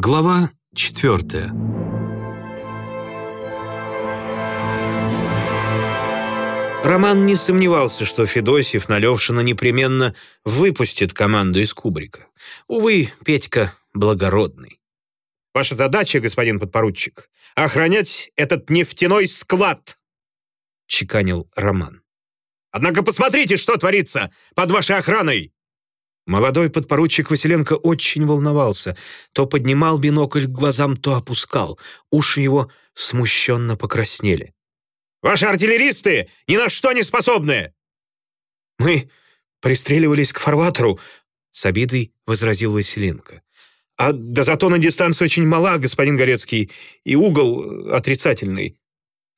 Глава четвертая. Роман не сомневался, что Федосьев на Левшина непременно выпустит команду из кубрика. Увы, Петька благородный. «Ваша задача, господин подпоручик, охранять этот нефтяной склад!» — чеканил Роман. «Однако посмотрите, что творится под вашей охраной! Молодой подпоручик Василенко очень волновался. То поднимал бинокль к глазам, то опускал. Уши его смущенно покраснели. «Ваши артиллеристы ни на что не способны!» «Мы пристреливались к фарватеру», — с обидой возразил Василенко. «А да зато на дистанции очень мала, господин Горецкий, и угол отрицательный».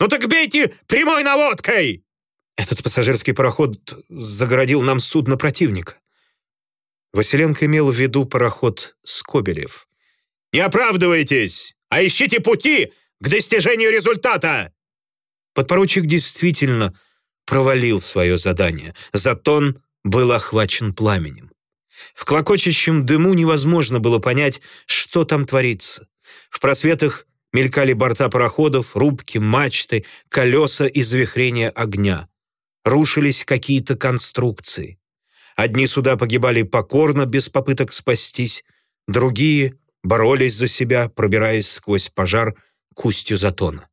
«Ну так бейте прямой наводкой!» Этот пассажирский пароход загородил нам судно противника. Василенко имел в виду пароход «Скобелев». «Не оправдывайтесь, а ищите пути к достижению результата!» Подпоручик действительно провалил свое задание. Затон был охвачен пламенем. В клокочущем дыму невозможно было понять, что там творится. В просветах мелькали борта пароходов, рубки, мачты, колеса и завихрения огня. Рушились какие-то конструкции. Одни суда погибали покорно, без попыток спастись, другие боролись за себя, пробираясь сквозь пожар к устью затона.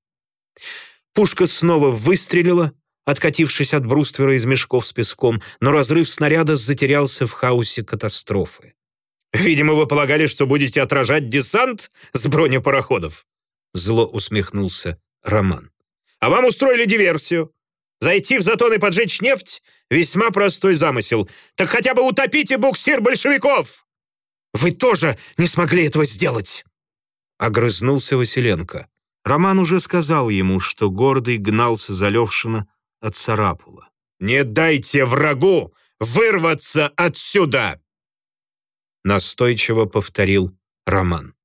Пушка снова выстрелила, откатившись от бруствера из мешков с песком, но разрыв снаряда затерялся в хаосе катастрофы. «Видимо, вы полагали, что будете отражать десант с бронепароходов?» Зло усмехнулся Роман. «А вам устроили диверсию. Зайти в затон и поджечь нефть — весьма простой замысел. Так хотя бы утопите буксир большевиков!» «Вы тоже не смогли этого сделать!» Огрызнулся Василенко. Роман уже сказал ему, что гордый гнался за Левшина от Сарапула. «Не дайте врагу вырваться отсюда!» Настойчиво повторил Роман.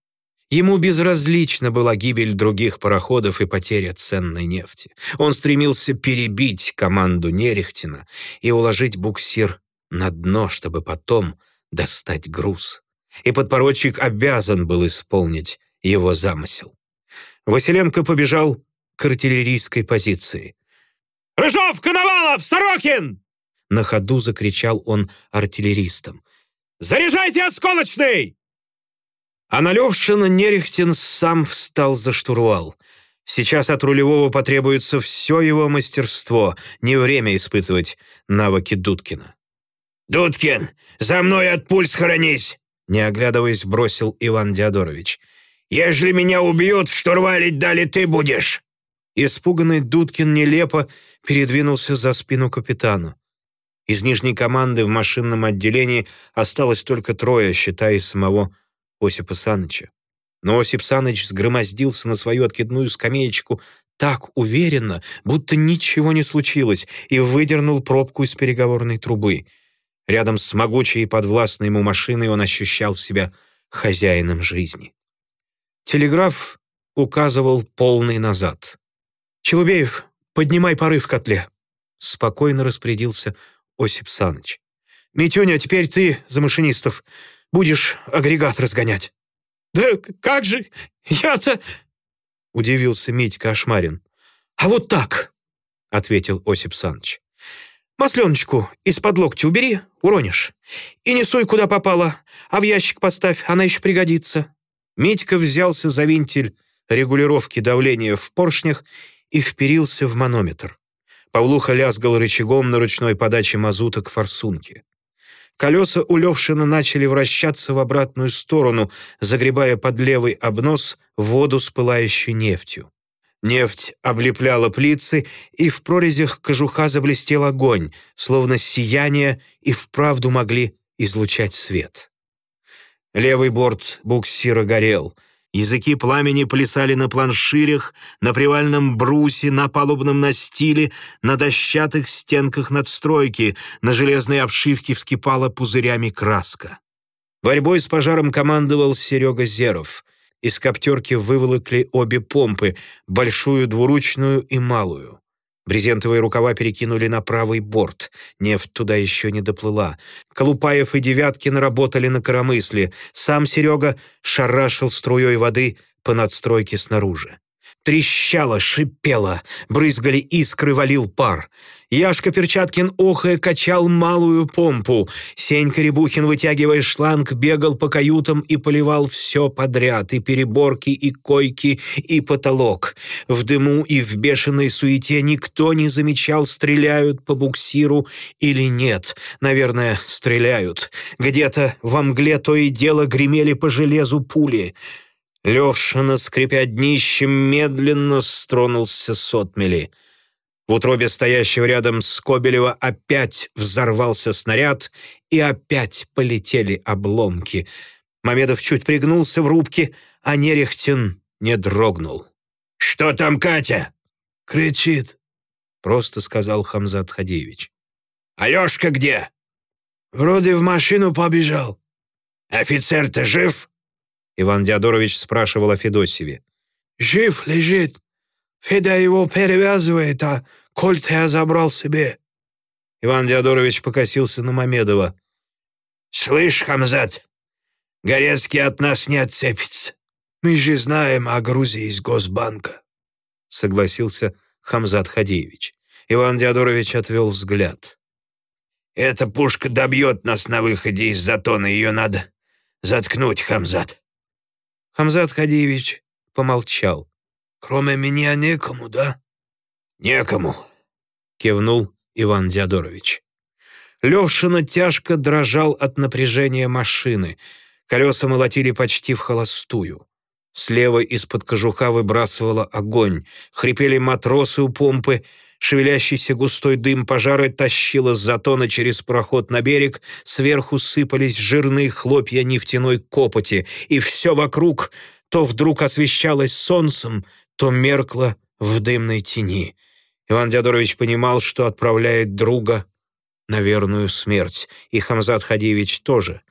Ему безразлична была гибель других пароходов и потеря ценной нефти. Он стремился перебить команду Нерехтина и уложить буксир на дно, чтобы потом достать груз. И подпоручик обязан был исполнить его замысел. Василенко побежал к артиллерийской позиции. «Рыжов, Коновалов, Сорокин!» На ходу закричал он артиллеристам. «Заряжайте осколочный!» А на Левшина Нерехтин сам встал за штурвал. Сейчас от рулевого потребуется все его мастерство, не время испытывать навыки Дудкина. «Дудкин, за мной от пуль схоронись!» Не оглядываясь, бросил Иван Диадорович. «Ежели меня убьют, штурвалить дали ты будешь!» Испуганный Дудкин нелепо передвинулся за спину капитана. Из нижней команды в машинном отделении осталось только трое, считая самого Осипа Саныча. Но Осип Саныч сгромоздился на свою откидную скамеечку так уверенно, будто ничего не случилось, и выдернул пробку из переговорной трубы. Рядом с могучей и подвластной ему машиной он ощущал себя хозяином жизни. Телеграф указывал полный назад. «Челубеев, поднимай пары в котле», — спокойно распорядился Осип Саныч. «Митюня, теперь ты за машинистов. Будешь агрегат разгонять». «Да как же? Я-то...» — удивился Митька Ашмарин. «А вот так», — ответил Осип Саныч. «Масленочку из-под локтя убери, уронишь. И не суй, куда попало, а в ящик поставь, она еще пригодится». Митька взялся за винтель регулировки давления в поршнях и вперился в манометр. Павлуха лязгал рычагом на ручной подаче мазута к форсунке. Колеса у Левшина начали вращаться в обратную сторону, загребая под левый обнос воду с пылающей нефтью. Нефть облепляла плицы, и в прорезях кожуха заблестел огонь, словно сияние и вправду могли излучать свет. Левый борт буксира горел — Языки пламени плясали на планширях, на привальном брусе, на палубном настиле, на дощатых стенках надстройки, на железной обшивке вскипала пузырями краска. Борьбой с пожаром командовал Серега Зеров. Из коптерки выволокли обе помпы, большую двуручную и малую. Брезентовые рукава перекинули на правый борт. Нефть туда еще не доплыла. Колупаев и Девяткин работали на коромысле. Сам Серега шарашил струей воды по надстройке снаружи. Трещало, шипело, брызгали искры, валил пар. Яшка Перчаткин охая качал малую помпу. Сенька Рябухин, вытягивая шланг, бегал по каютам и поливал все подряд, и переборки, и койки, и потолок. В дыму и в бешеной суете никто не замечал, стреляют по буксиру или нет. Наверное, стреляют. Где-то во мгле то и дело гремели по железу пули. Левшина, скрипя днищем, медленно стронулся с отмели. В утробе стоящего рядом с Кобелева опять взорвался снаряд, и опять полетели обломки. Мамедов чуть пригнулся в рубке, а Нерехтин не дрогнул. «Что там Катя?» «Кричит», — просто сказал Хамзат Хадеевич. «Алешка где?» «Вроде в машину побежал». «Офицер-то жив?» Иван Диадорович спрашивал о Федосеве. «Жив лежит. Федя его перевязывает, а кольт я забрал себе». Иван Диадорович покосился на Мамедова. «Слышь, Хамзат, Горецкий от нас не отцепится». «Мы же знаем о Грузии из Госбанка», — согласился Хамзат Хадеевич. Иван Диадорович отвел взгляд. «Эта пушка добьет нас на выходе из затона, ее надо заткнуть, Хамзат». Хамзат Хадиевич помолчал. «Кроме меня некому, да?» «Некому», — кивнул Иван Диадорович. Левшина тяжко дрожал от напряжения машины. Колеса молотили почти в холостую. Слева из-под кожуха выбрасывало огонь. Хрипели матросы у помпы, Шевелящийся густой дым пожара тащило с затона через проход на берег, сверху сыпались жирные хлопья нефтяной копоти, и все вокруг то вдруг освещалось солнцем, то меркло в дымной тени. Иван Дядорович понимал, что отправляет друга на верную смерть, и Хамзат Хадиевич тоже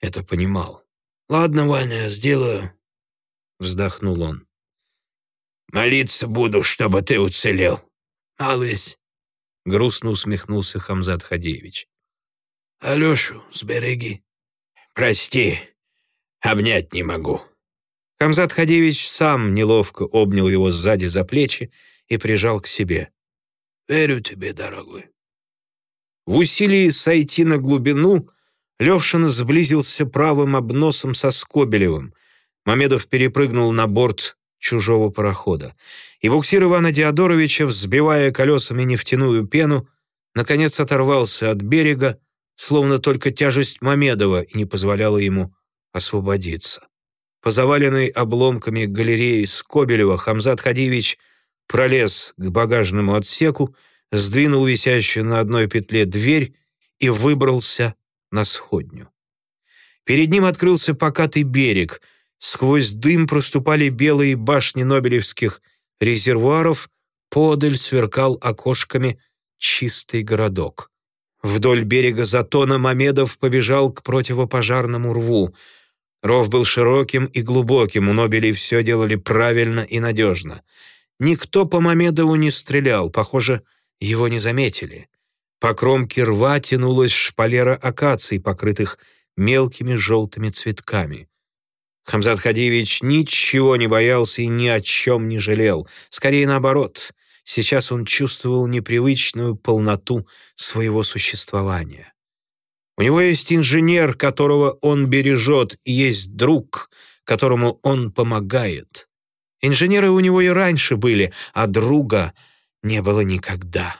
это понимал. «Ладно, Ваня, сделаю», — вздохнул он. «Молиться буду, чтобы ты уцелел», Алыс!» — грустно усмехнулся Хамзат Хадеевич. «Алешу сбереги». «Прости, обнять не могу». Хамзат Хадеевич сам неловко обнял его сзади за плечи и прижал к себе. «Верю тебе, дорогой». В усилии сойти на глубину Левшин сблизился правым обносом со Скобелевым. Мамедов перепрыгнул на борт чужого парохода и буксир Ивана Диадоровича, взбивая колесами нефтяную пену, наконец оторвался от берега, словно только тяжесть Мамедова не позволяла ему освободиться. По заваленной обломками галереи Скобелева Хамзат Хадивич пролез к багажному отсеку, сдвинул висящую на одной петле дверь и выбрался на сходню. Перед ним открылся покатый берег, сквозь дым проступали белые башни нобелевских резервуаров подаль сверкал окошками чистый городок. Вдоль берега затона Мамедов побежал к противопожарному рву. Ров был широким и глубоким, у Нобелей все делали правильно и надежно. Никто по Мамедову не стрелял, похоже, его не заметили. По кромке рва тянулась шпалера акаций, покрытых мелкими желтыми цветками. Хамзат Хадиевич ничего не боялся и ни о чем не жалел. Скорее наоборот, сейчас он чувствовал непривычную полноту своего существования. У него есть инженер, которого он бережет, и есть друг, которому он помогает. Инженеры у него и раньше были, а друга не было никогда.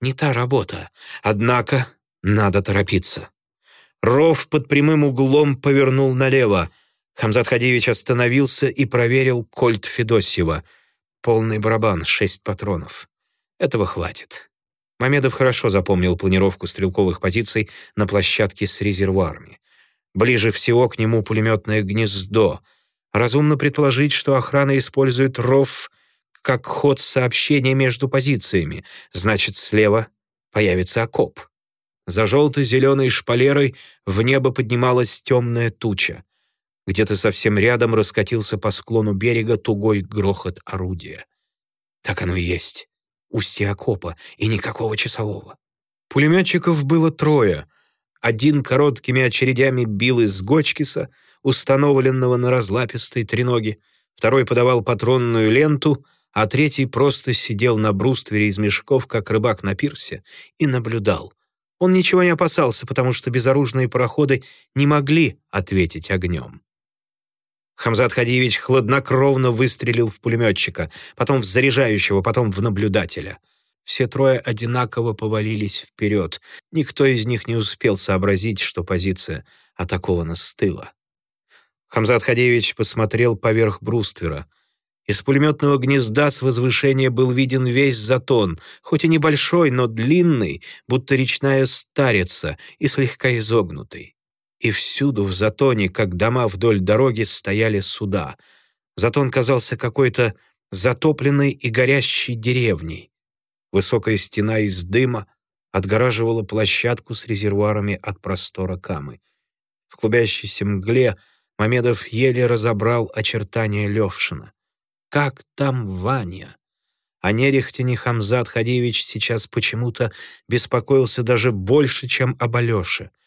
Не та работа. Однако надо торопиться. Ров под прямым углом повернул налево. Хамзат Хадиевич остановился и проверил кольт Федосьева. Полный барабан, шесть патронов. Этого хватит. Мамедов хорошо запомнил планировку стрелковых позиций на площадке с резервуарами. Ближе всего к нему пулеметное гнездо. Разумно предположить, что охрана использует ров как ход сообщения между позициями. Значит, слева появится окоп. За желто-зеленой шпалерой в небо поднималась темная туча. Где-то совсем рядом раскатился по склону берега тугой грохот орудия. Так оно и есть. устье окопа и никакого часового. Пулеметчиков было трое. Один короткими очередями бил из Гочкиса, установленного на разлапистой треноге, второй подавал патронную ленту, а третий просто сидел на бруствере из мешков, как рыбак на пирсе, и наблюдал. Он ничего не опасался, потому что безоружные пароходы не могли ответить огнем. Хамзат Хадиевич хладнокровно выстрелил в пулеметчика, потом в заряжающего, потом в наблюдателя. Все трое одинаково повалились вперед. Никто из них не успел сообразить, что позиция атакована с тыла. Хамзат Хадиевич посмотрел поверх бруствера. Из пулеметного гнезда с возвышения был виден весь затон, хоть и небольшой, но длинный, будто речная старица и слегка изогнутый. И всюду в затоне, как дома вдоль дороги, стояли суда. Затон казался какой-то затопленной и горящей деревней. Высокая стена из дыма отгораживала площадку с резервуарами от простора Камы. В клубящейся мгле Мамедов еле разобрал очертания Левшина. Как там Ваня? О Нерехтине Хамзат Хадиевич сейчас почему-то беспокоился даже больше, чем об Алёше —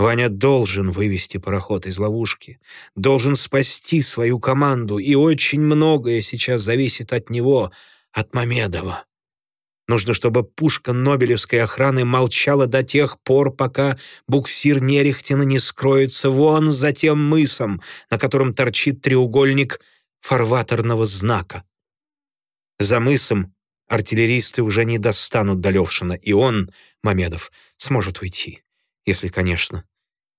Ваня должен вывести пароход из ловушки, должен спасти свою команду, и очень многое сейчас зависит от него, от Мамедова. Нужно, чтобы пушка Нобелевской охраны молчала до тех пор, пока буксир Нерехтина не скроется вон за тем мысом, на котором торчит треугольник фарватерного знака. За мысом артиллеристы уже не достанут до Левшина, и он, Мамедов, сможет уйти, если, конечно,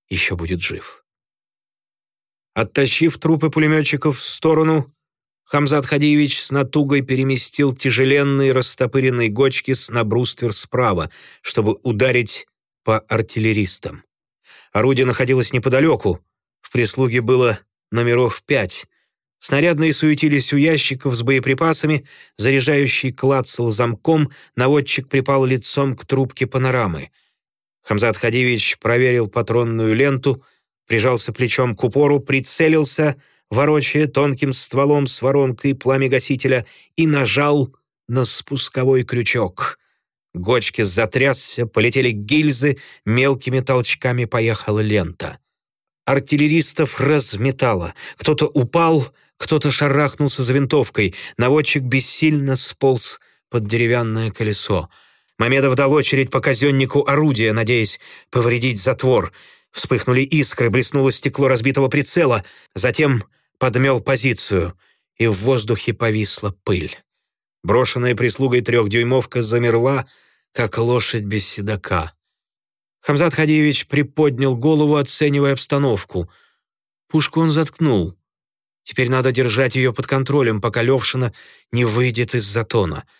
еще будет жив. Оттащив трупы пулеметчиков в сторону, Хамзат Хадиевич с натугой переместил тяжеленные растопыренные гочки с на бруствер справа, чтобы ударить по артиллеристам. Орудие находилось неподалеку, в прислуге было номеров пять. Снарядные суетились у ящиков с боеприпасами, заряжающий клацал замком, наводчик припал лицом к трубке панорамы — Хамзат Хадивич проверил патронную ленту, прижался плечом к упору, прицелился, ворочая тонким стволом с воронкой пламегасителя и нажал на спусковой крючок. Гочки затрясся, полетели гильзы, мелкими толчками поехала лента. Артиллеристов разметало. Кто-то упал, кто-то шарахнулся за винтовкой. Наводчик бессильно сполз под деревянное колесо. Мамедов дал очередь по казеннику орудия, надеясь повредить затвор. Вспыхнули искры, блеснуло стекло разбитого прицела. Затем подмел позицию, и в воздухе повисла пыль. Брошенная прислугой трехдюймовка замерла, как лошадь без седока. Хамзат Хадиевич приподнял голову, оценивая обстановку. Пушку он заткнул. Теперь надо держать ее под контролем, пока Левшина не выйдет из затона —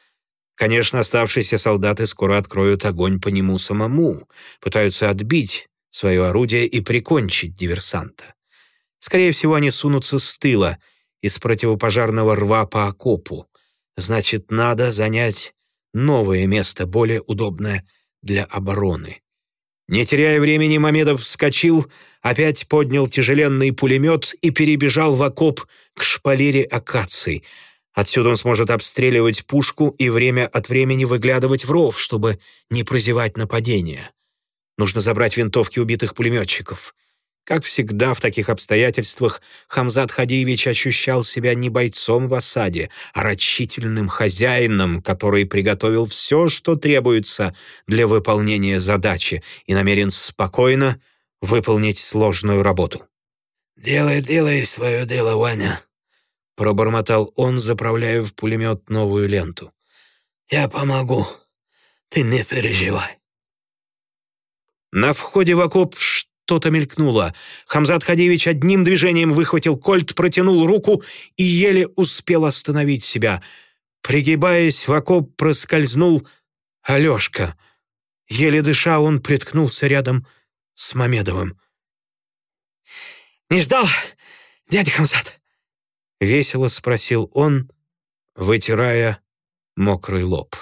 Конечно, оставшиеся солдаты скоро откроют огонь по нему самому, пытаются отбить свое орудие и прикончить диверсанта. Скорее всего, они сунутся с тыла, из противопожарного рва по окопу. Значит, надо занять новое место, более удобное для обороны. Не теряя времени, Мамедов вскочил, опять поднял тяжеленный пулемет и перебежал в окоп к шпалере акаций — Отсюда он сможет обстреливать пушку и время от времени выглядывать в ров, чтобы не прозевать нападение. Нужно забрать винтовки убитых пулеметчиков. Как всегда в таких обстоятельствах, Хамзат Хадиевич ощущал себя не бойцом в осаде, а рачительным хозяином, который приготовил все, что требуется для выполнения задачи и намерен спокойно выполнить сложную работу. «Делай, делай свое дело, Ваня», Пробормотал он, заправляя в пулемет новую ленту. «Я помогу. Ты не переживай». На входе в окоп что-то мелькнуло. Хамзат Хадивич одним движением выхватил кольт, протянул руку и еле успел остановить себя. Пригибаясь, в окоп проскользнул Алешка. Еле дыша, он приткнулся рядом с Мамедовым. «Не ждал, дядя Хамзат?» — весело спросил он, вытирая мокрый лоб.